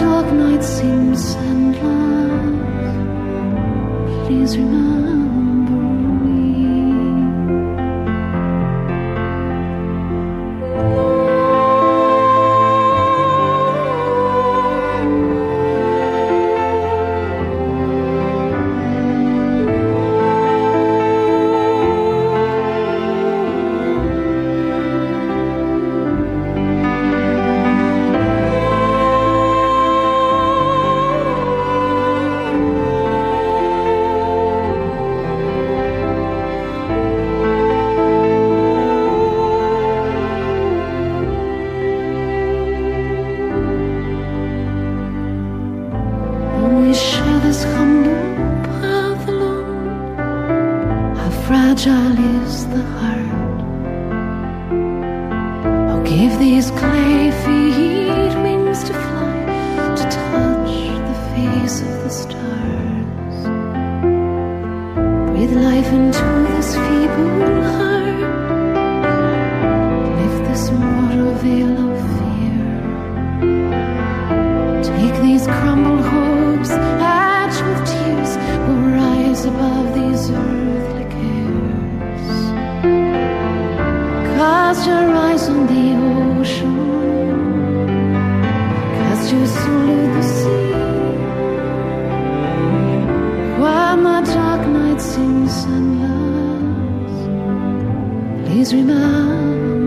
dark night seems endless. Please remember. Please remember.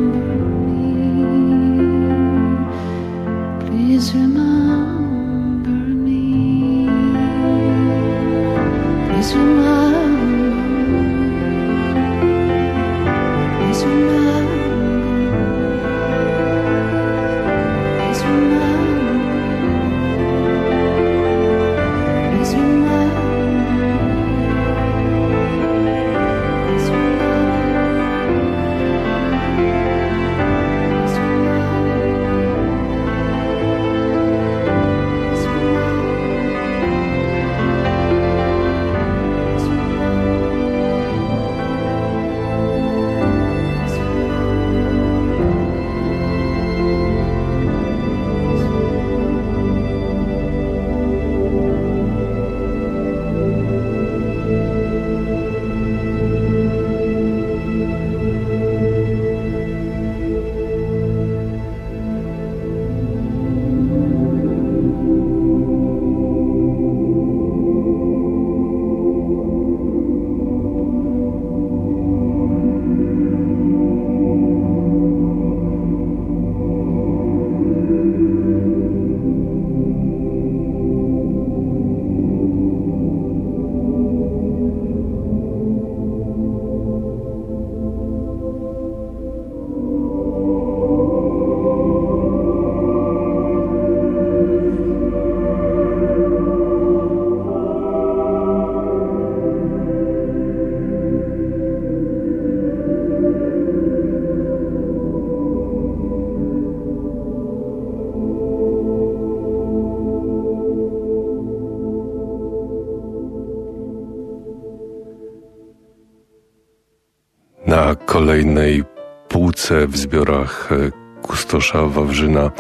Na kolejnej półce w zbiorach e, Kustosza Wawrzyna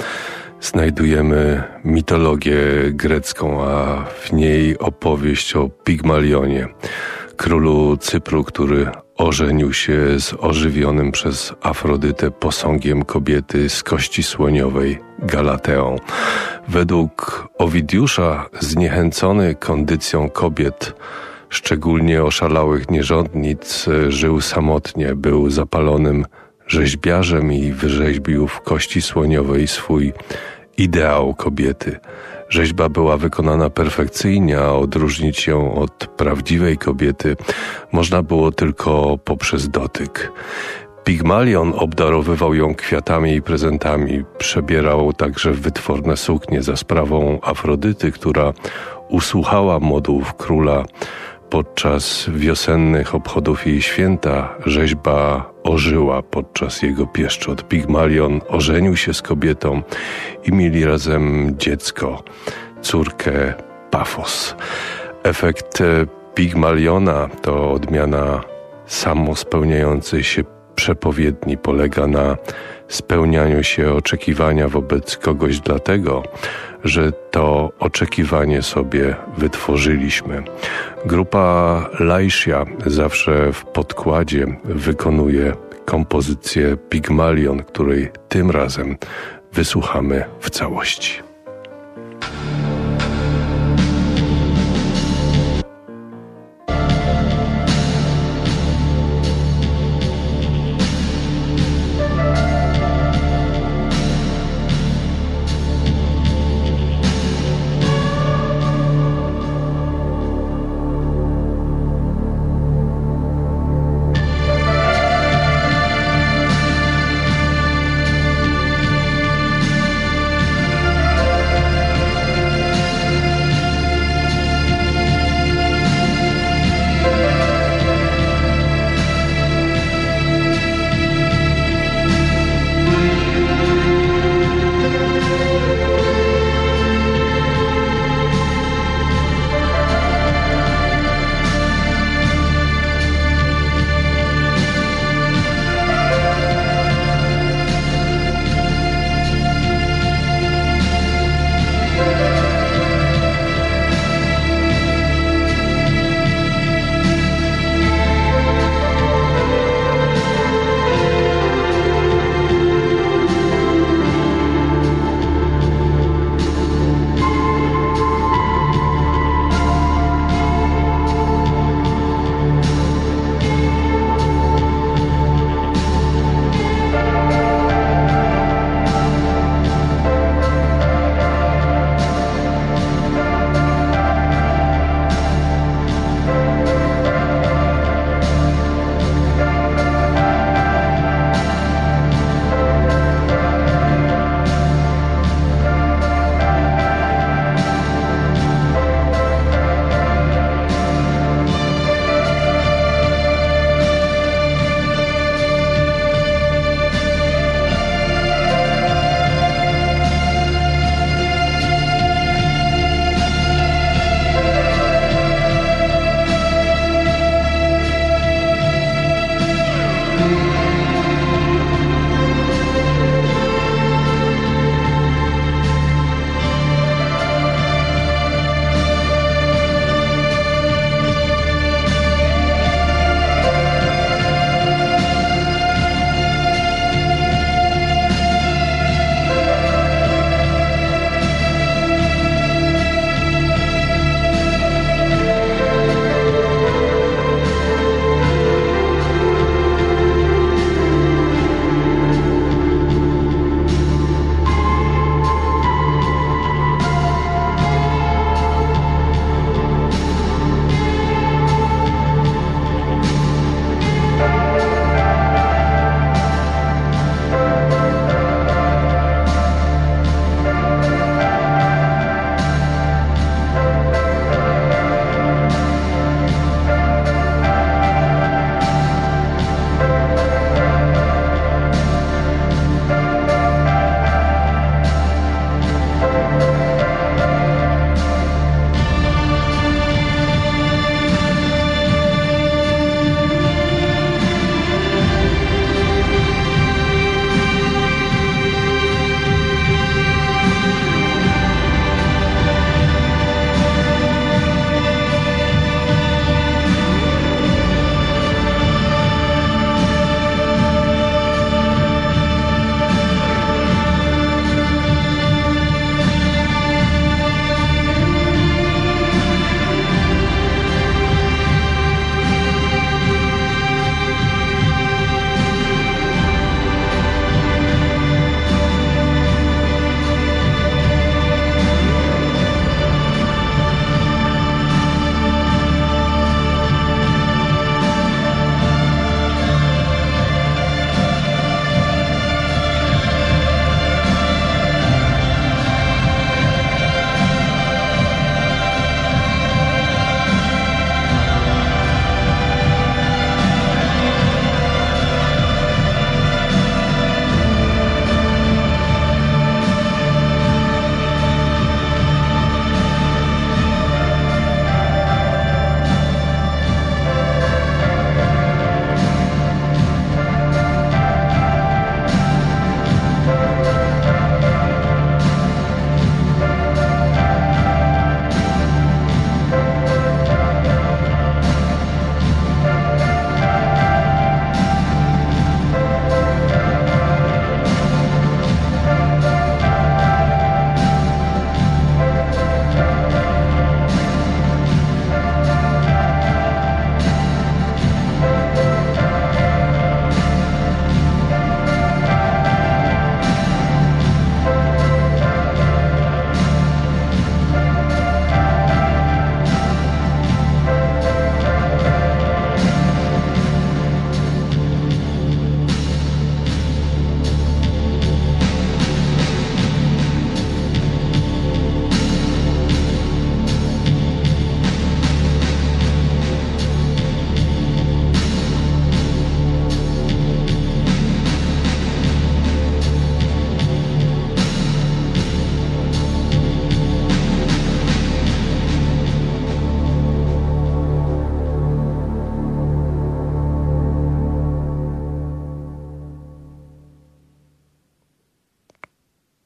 znajdujemy mitologię grecką, a w niej opowieść o Pigmalionie, królu Cypru, który ożenił się z ożywionym przez Afrodytę posągiem kobiety z kości słoniowej Galateą. Według Owidiusza zniechęcony kondycją kobiet szczególnie oszalałych nierządnic, e, żył samotnie, był zapalonym rzeźbiarzem i wyrzeźbił w kości słoniowej swój ideał kobiety. Rzeźba była wykonana perfekcyjnie, a odróżnić ją od prawdziwej kobiety można było tylko poprzez dotyk. Pigmalion obdarowywał ją kwiatami i prezentami, przebierał także wytworne suknie za sprawą Afrodyty, która usłuchała modłów króla Podczas wiosennych obchodów jej święta rzeźba ożyła podczas jego pieszczot. Pigmalion ożenił się z kobietą i mieli razem dziecko, córkę Pafos. Efekt Pigmaliona to odmiana samospełniającej się przepowiedni polega na spełnianiu się oczekiwania wobec kogoś dlatego, że to oczekiwanie sobie wytworzyliśmy. Grupa Lajsia zawsze w podkładzie wykonuje kompozycję Pygmalion, której tym razem wysłuchamy w całości.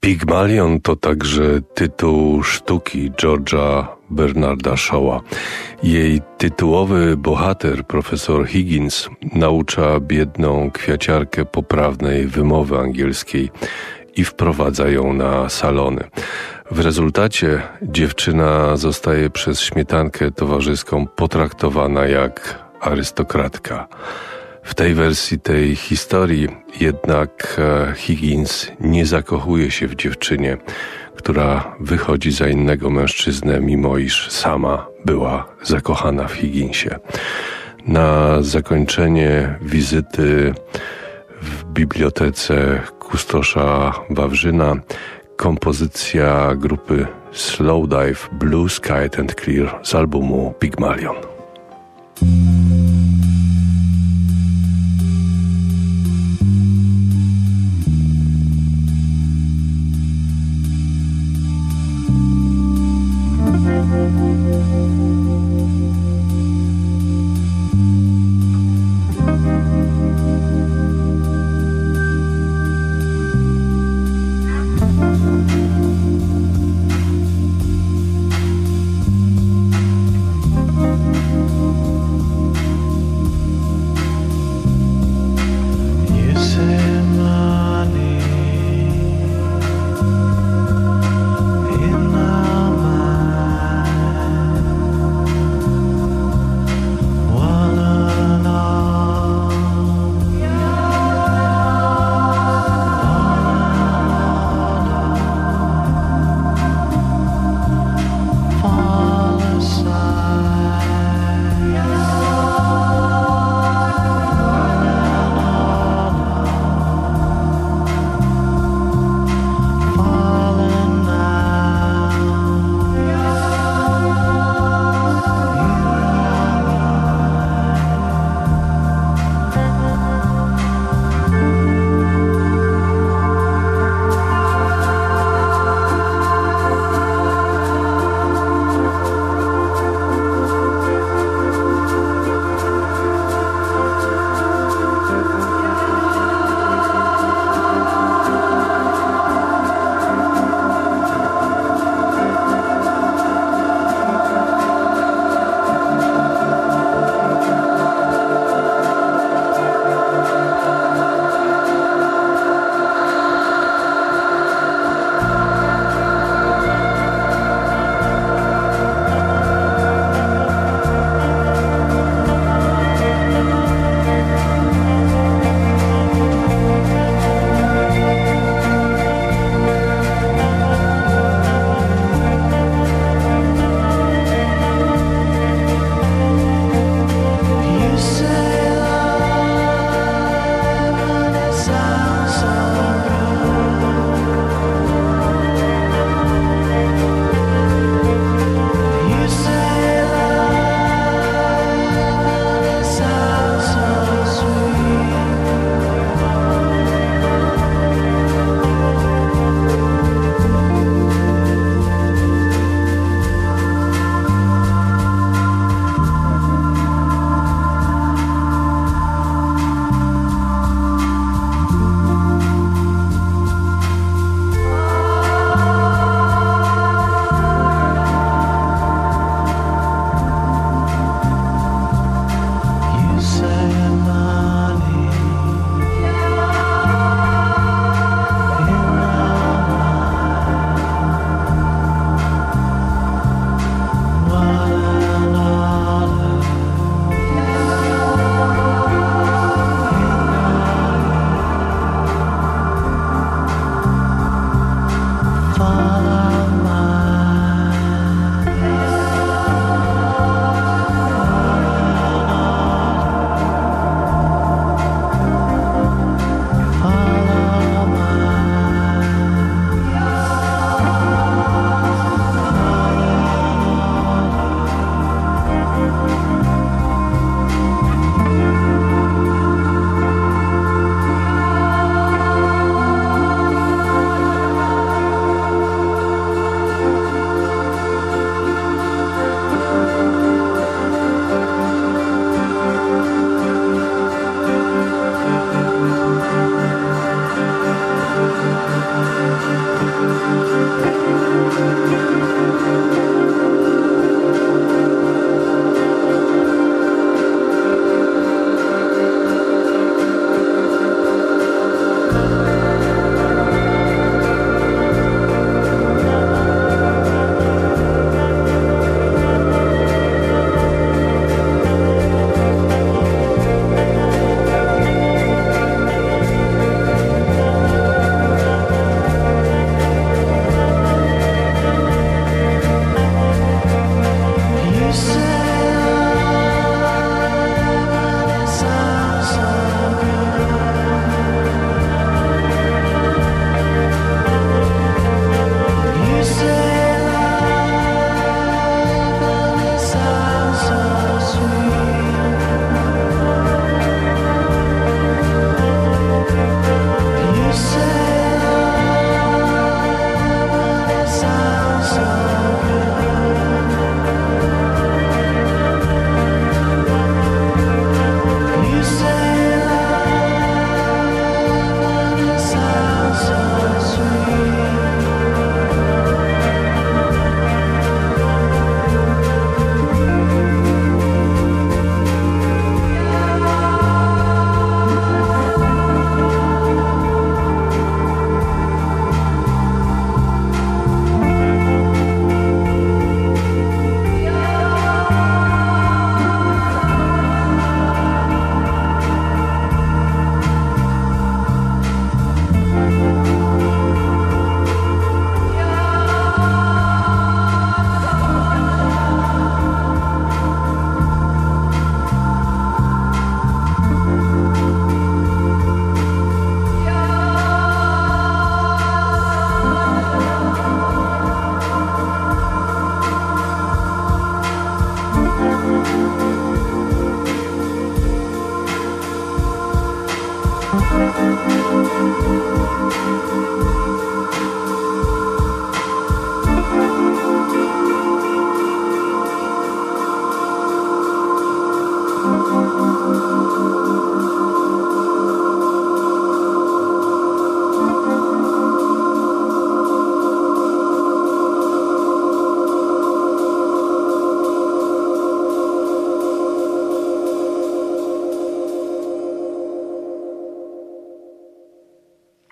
Pygmalion to także tytuł sztuki George'a Bernarda Shaw'a. Jej tytułowy bohater, profesor Higgins, naucza biedną kwiaciarkę poprawnej wymowy angielskiej i wprowadza ją na salony. W rezultacie dziewczyna zostaje przez śmietankę towarzyską potraktowana jak arystokratka. W tej wersji tej historii jednak e, Higgins nie zakochuje się w dziewczynie, która wychodzi za innego mężczyznę, mimo iż sama była zakochana w Higginsie. Na zakończenie wizyty w bibliotece kustosza Wawrzyna kompozycja grupy Slowdive Blue Sky and Clear z albumu Pygmalion.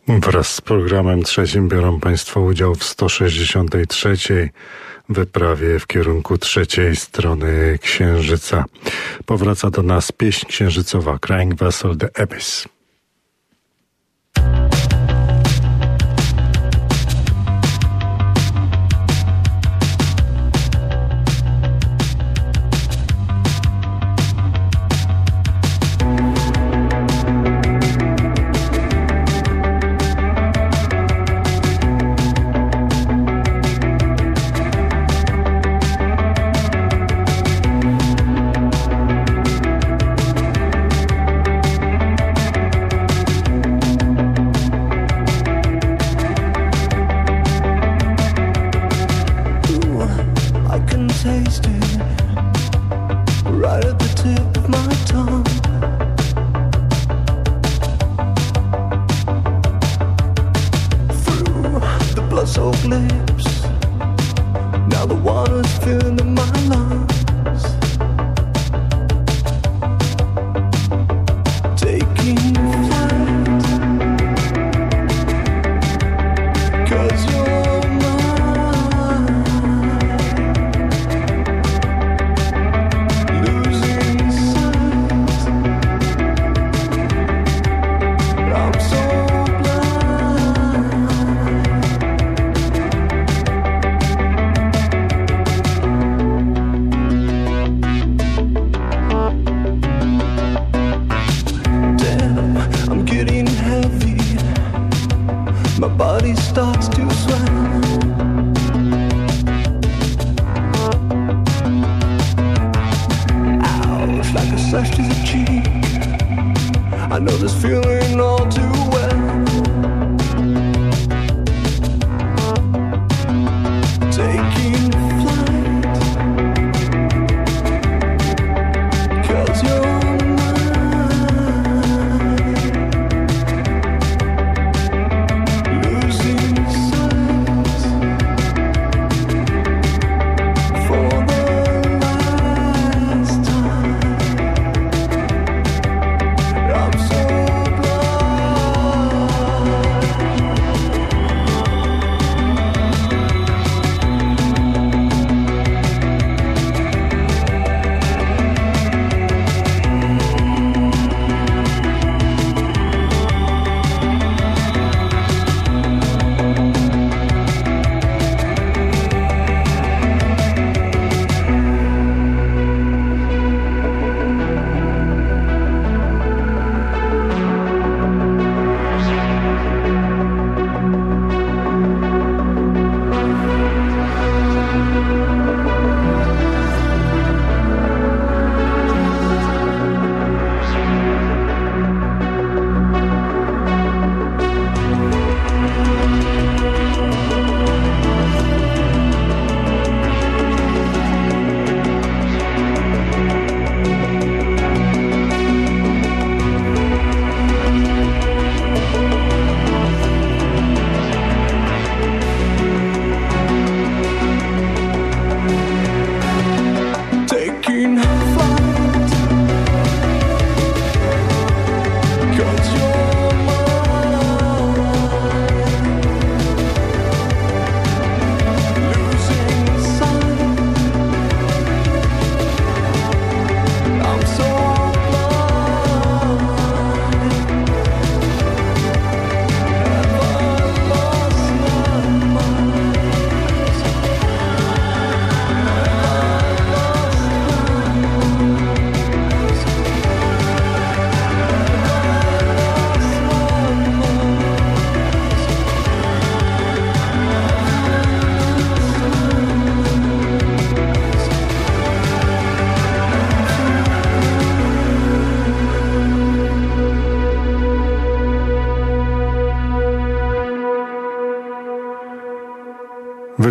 Wraz z programem trzecim biorą Państwo udział w 163. wyprawie w kierunku trzeciej strony Księżyca. Powraca do nas pieśń księżycowa Crying Vessel The Abyss.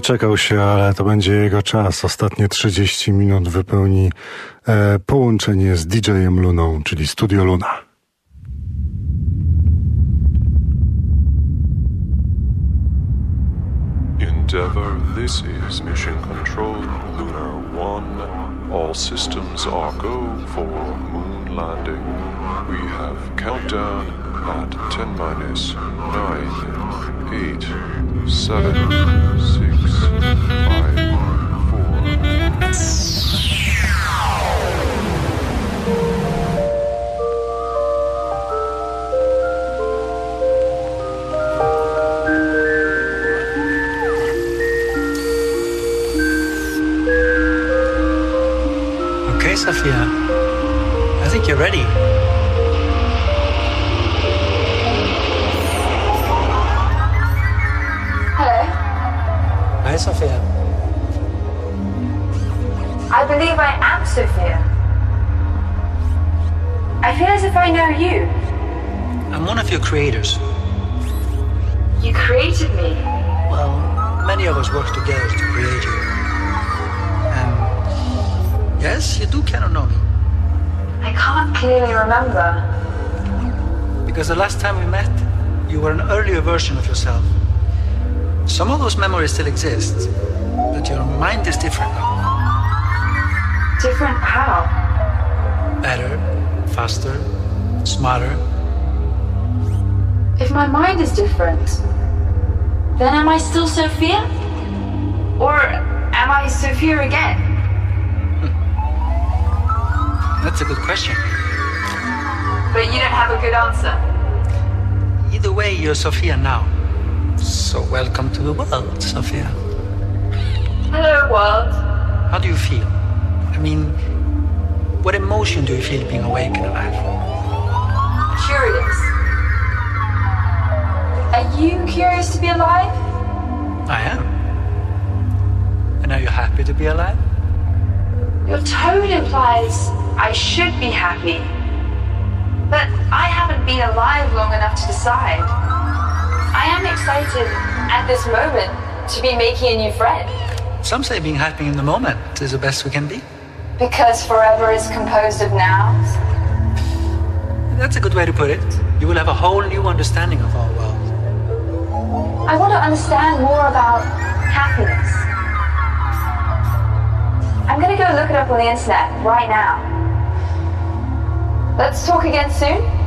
Wyczekał się, ale to będzie jego czas. Ostatnie 30 minut wypełni e, połączenie z DJ-em Luną, czyli Studio Luna. Endeavour, this is Mission Control, Lunar 1. All systems are go for moon landing. We have countdown at 10 minus 9, 8, 7, you're ready. Hello. Hi, Sophia. I believe I am Sophia. I feel as if I know you. I'm one of your creators. Version of yourself. Some of those memories still exist, but your mind is different now. Different how? Better, faster, smarter. If my mind is different, then am I still Sophia? Or am I Sophia again? That's a good question. But you don't have a good answer. Either way, you're Sophia now. So welcome to the world, Sophia. Hello, world. How do you feel? I mean, what emotion do you feel being awake and alive? Curious. Are you curious to be alive? I am. And are you happy to be alive? Your tone implies I should be happy. But I haven't been alive long enough to decide. I am excited at this moment to be making a new friend. Some say being happy in the moment is the best we can be. Because forever is composed of nows. That's a good way to put it. You will have a whole new understanding of our world. I want to understand more about happiness. I'm gonna go look it up on the internet right now. Let's talk again soon.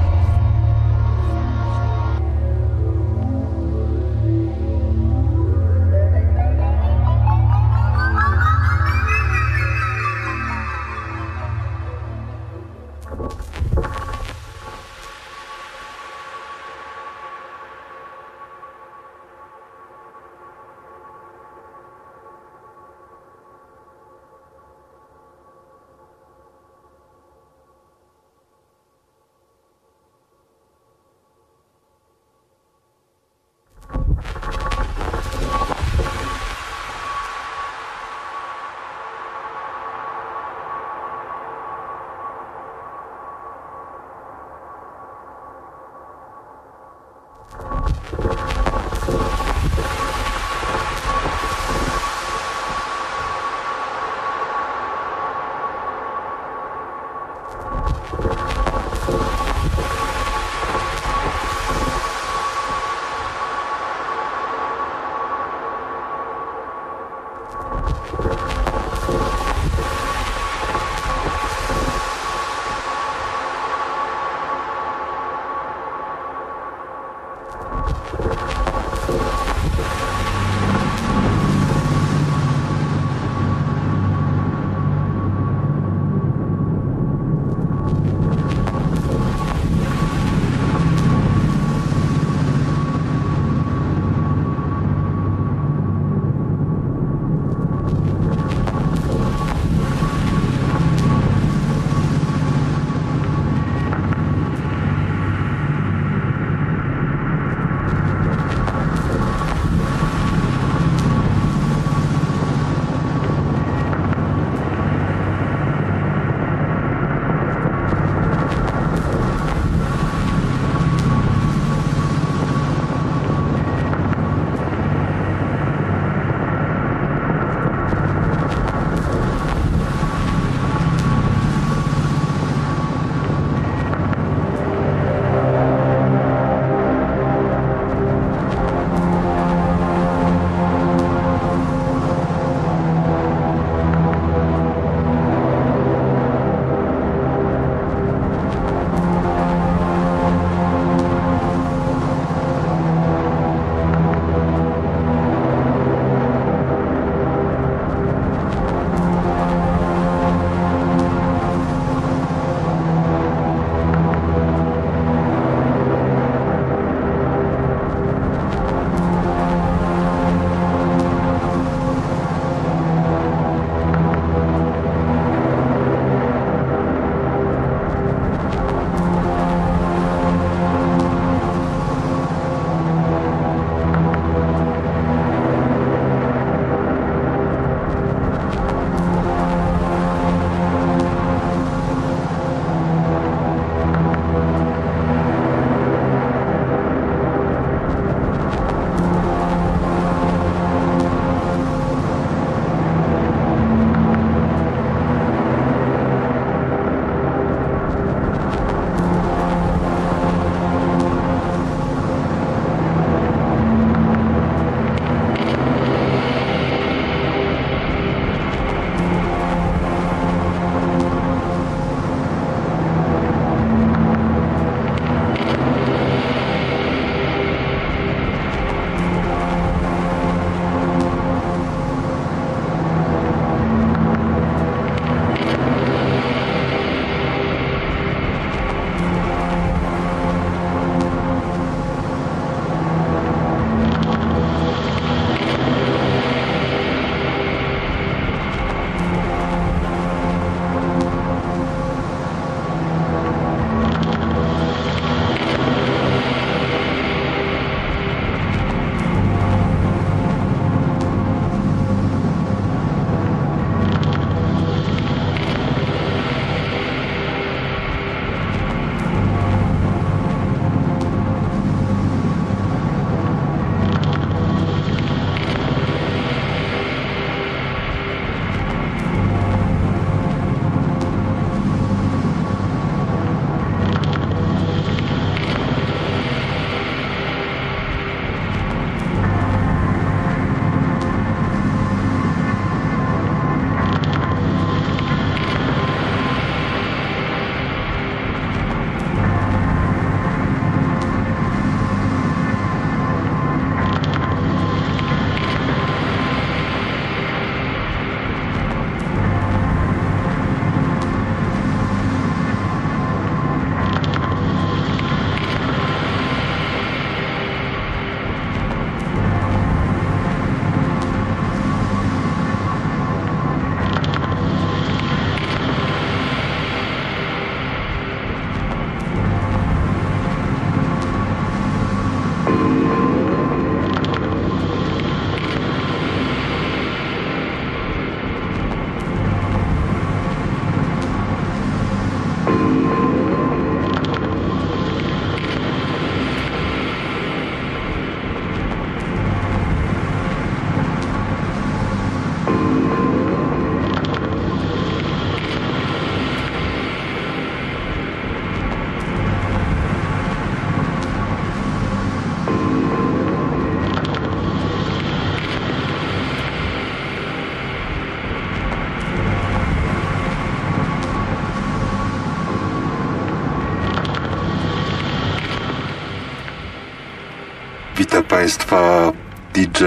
Państwa DJ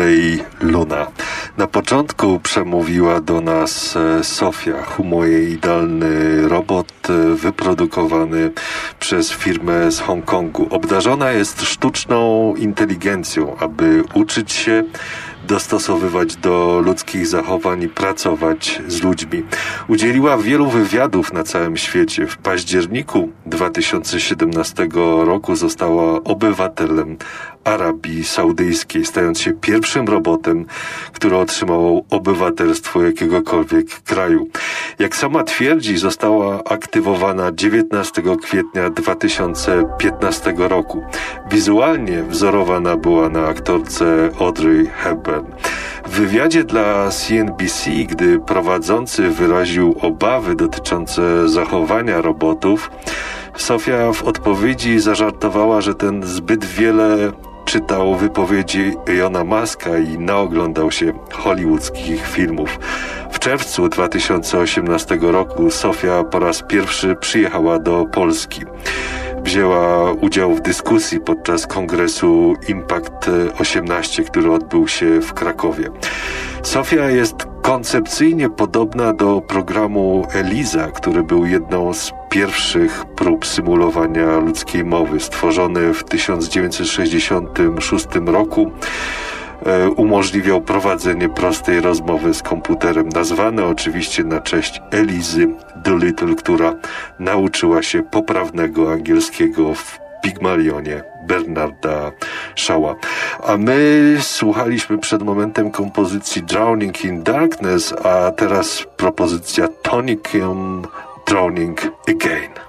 Luna. Na początku przemówiła do nas e, Sofia, humanoidalny robot e, wyprodukowany przez firmę z Hongkongu. Obdarzona jest sztuczną inteligencją, aby uczyć się dostosowywać do ludzkich zachowań i pracować z ludźmi. Udzieliła wielu wywiadów na całym świecie. W październiku 2017 roku została obywatelem Arabii Saudyjskiej, stając się pierwszym robotem, który otrzymał obywatelstwo jakiegokolwiek kraju. Jak sama twierdzi, została aktywowana 19 kwietnia 2015 roku. Wizualnie wzorowana była na aktorce Audrey Hepburn. W wywiadzie dla CNBC, gdy prowadzący wyraził obawy dotyczące zachowania robotów, Sofia w odpowiedzi zażartowała, że ten zbyt wiele czytał wypowiedzi Jona Maska i naoglądał się hollywoodzkich filmów. W czerwcu 2018 roku Sofia po raz pierwszy przyjechała do Polski. Wzięła udział w dyskusji podczas kongresu Impact 18, który odbył się w Krakowie. Sofia jest koncepcyjnie podobna do programu ELIZA, który był jedną z pierwszych prób symulowania ludzkiej mowy, stworzony w 1966 roku. E, umożliwiał prowadzenie prostej rozmowy z komputerem, nazwany oczywiście na cześć Elizy Doolittle, która nauczyła się poprawnego angielskiego w Pigmalionie Bernarda Shaw'a. A my słuchaliśmy przed momentem kompozycji Drowning in Darkness, a teraz propozycja Tonicum Drowning Again.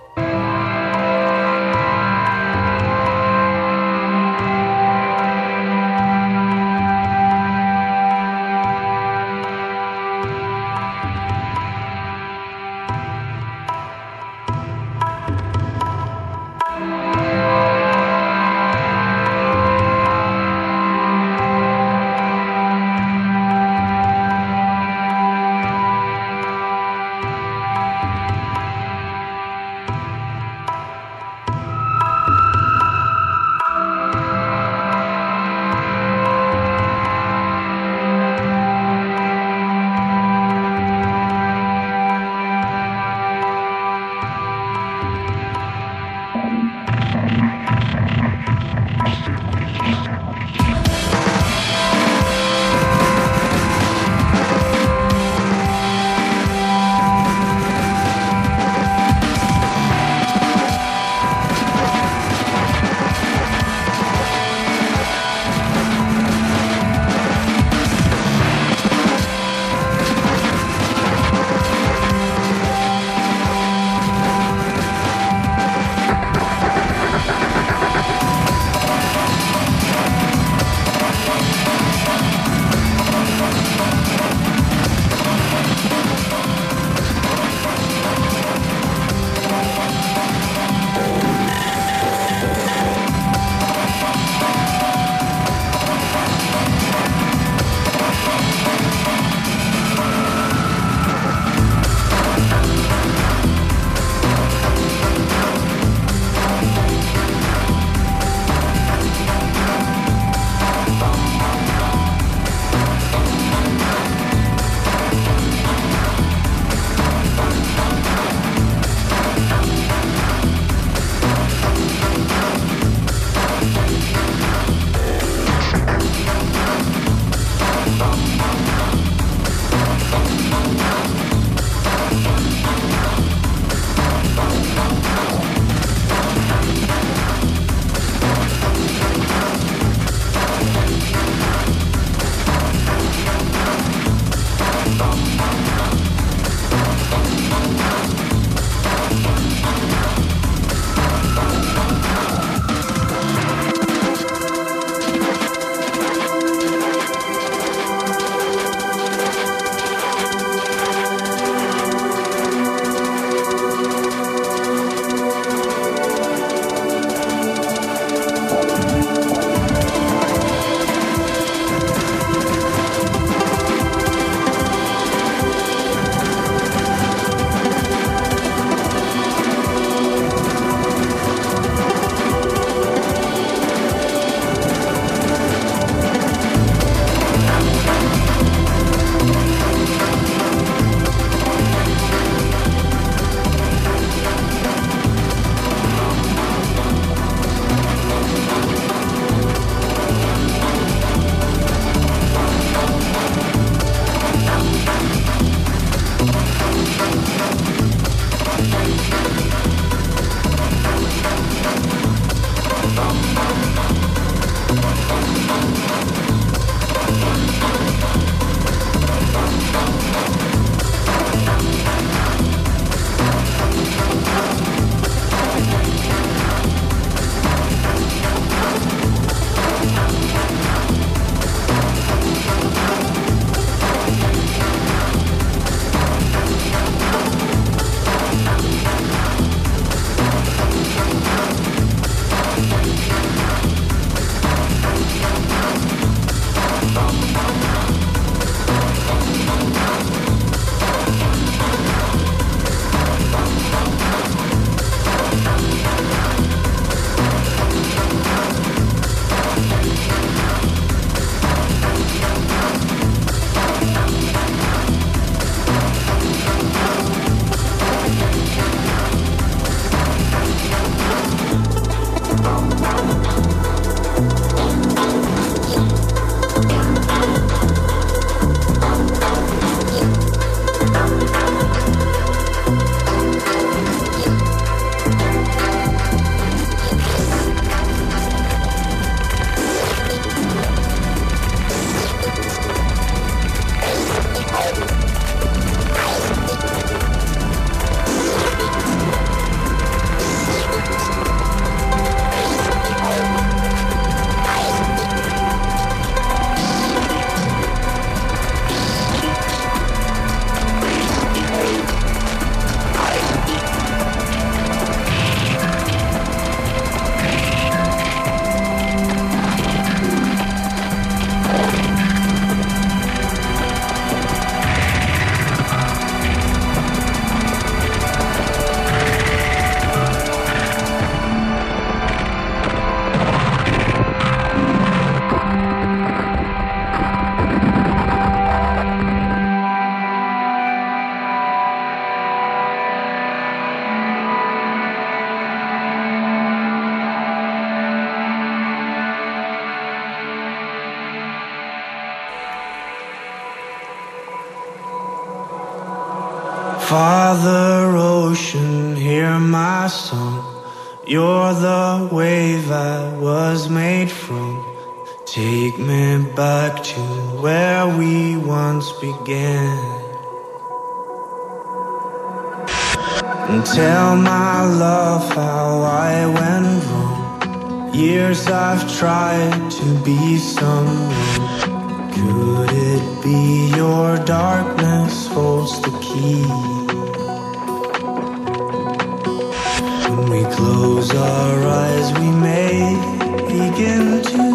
Begin to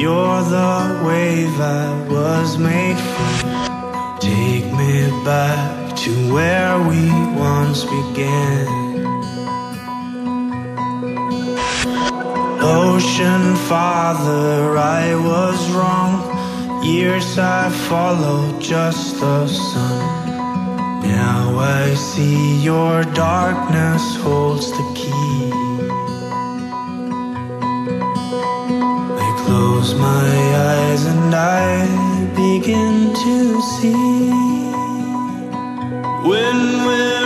You're the wave I was made for. Take me back to where we once began. Ocean Father, I was wrong. Years I followed just the sun. Now I see your darkness holds the key. my eyes and I begin to see. When will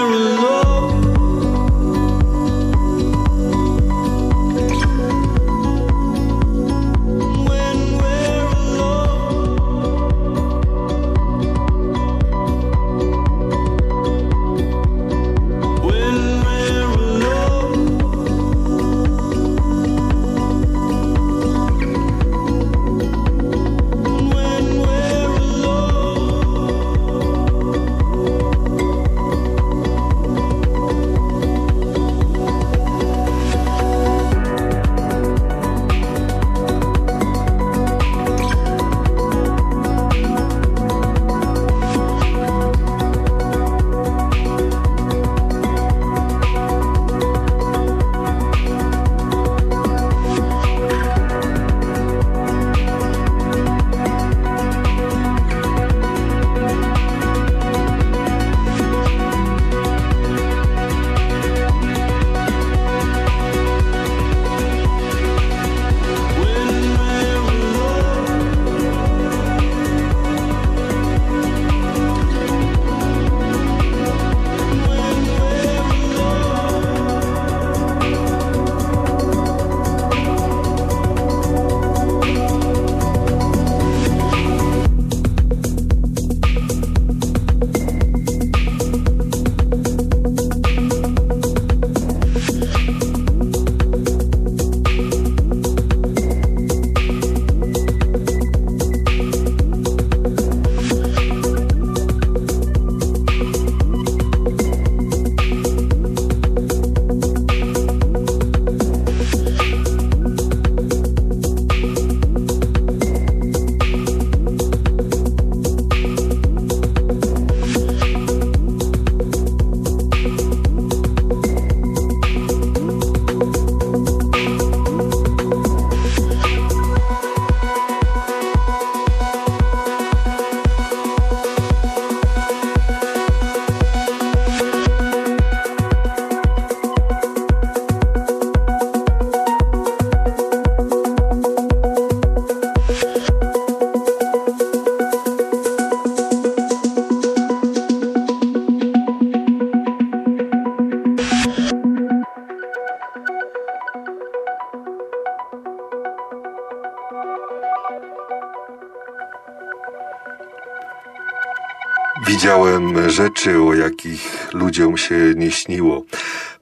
Widziałem rzeczy, o jakich ludziom się nie śniło.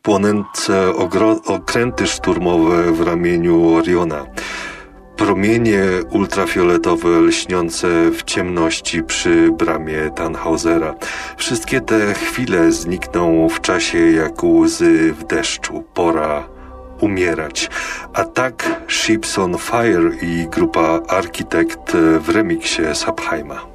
Płonące okręty szturmowe w ramieniu Oriona. Promienie ultrafioletowe lśniące w ciemności przy bramie Tannhausera. Wszystkie te chwile znikną w czasie jak łzy w deszczu. Pora umierać. A tak Ships on Fire i grupa Architect w remiksie Sapheima.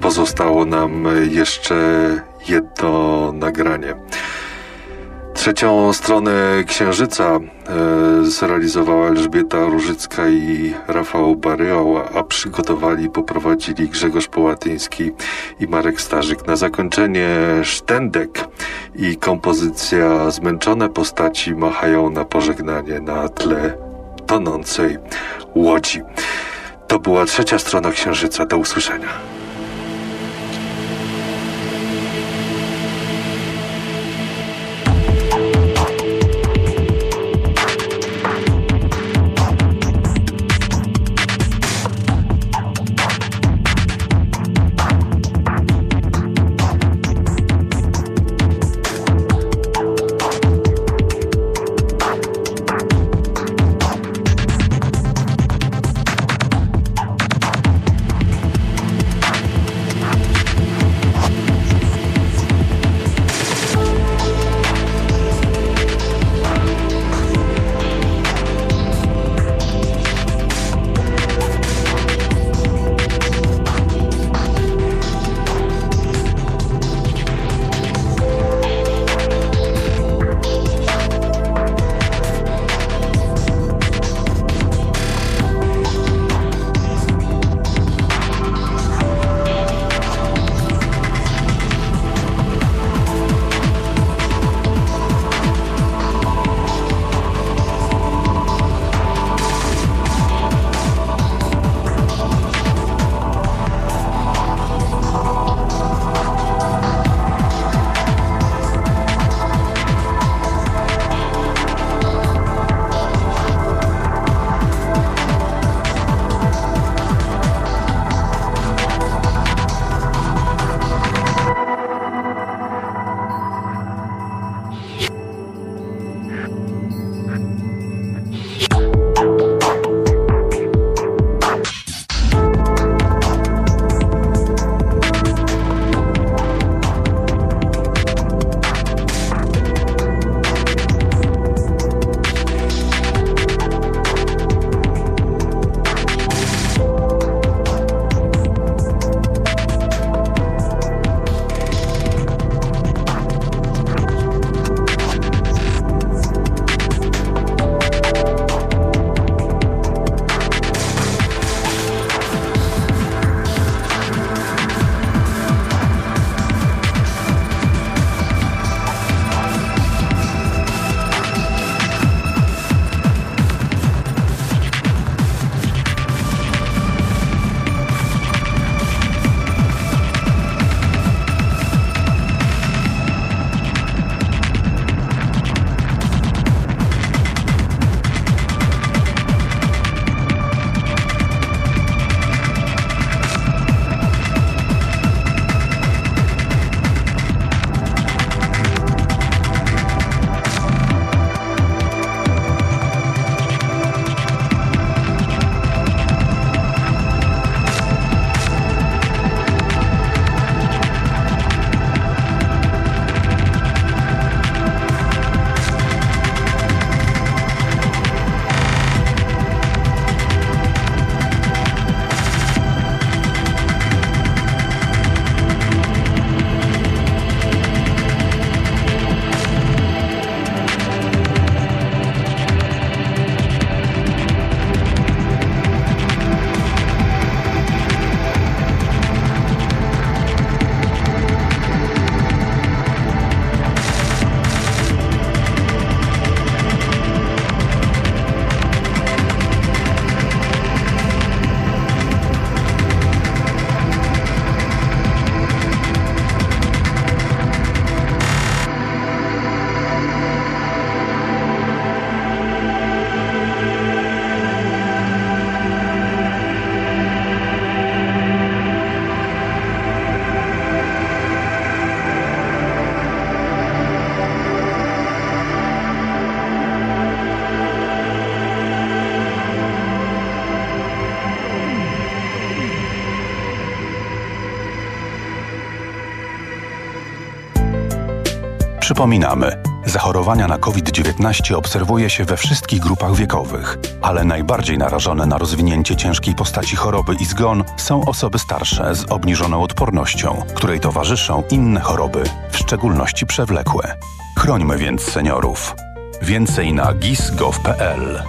Pozostało nam jeszcze jedno nagranie. Trzecią stronę Księżyca e, zrealizowała Elżbieta Różycka i Rafał Baryał, a przygotowali, poprowadzili Grzegorz Połatyński i Marek Starzyk. Na zakończenie sztendek i kompozycja Zmęczone postaci machają na pożegnanie na tle tonącej łodzi. To była trzecia strona Księżyca. Do usłyszenia. Przypominamy, zachorowania na COVID-19 obserwuje się we wszystkich grupach wiekowych, ale najbardziej narażone na rozwinięcie ciężkiej postaci choroby i zgon są osoby starsze z obniżoną odpornością, której towarzyszą inne choroby, w szczególności przewlekłe. Chrońmy więc seniorów. Więcej na gis.gov.pl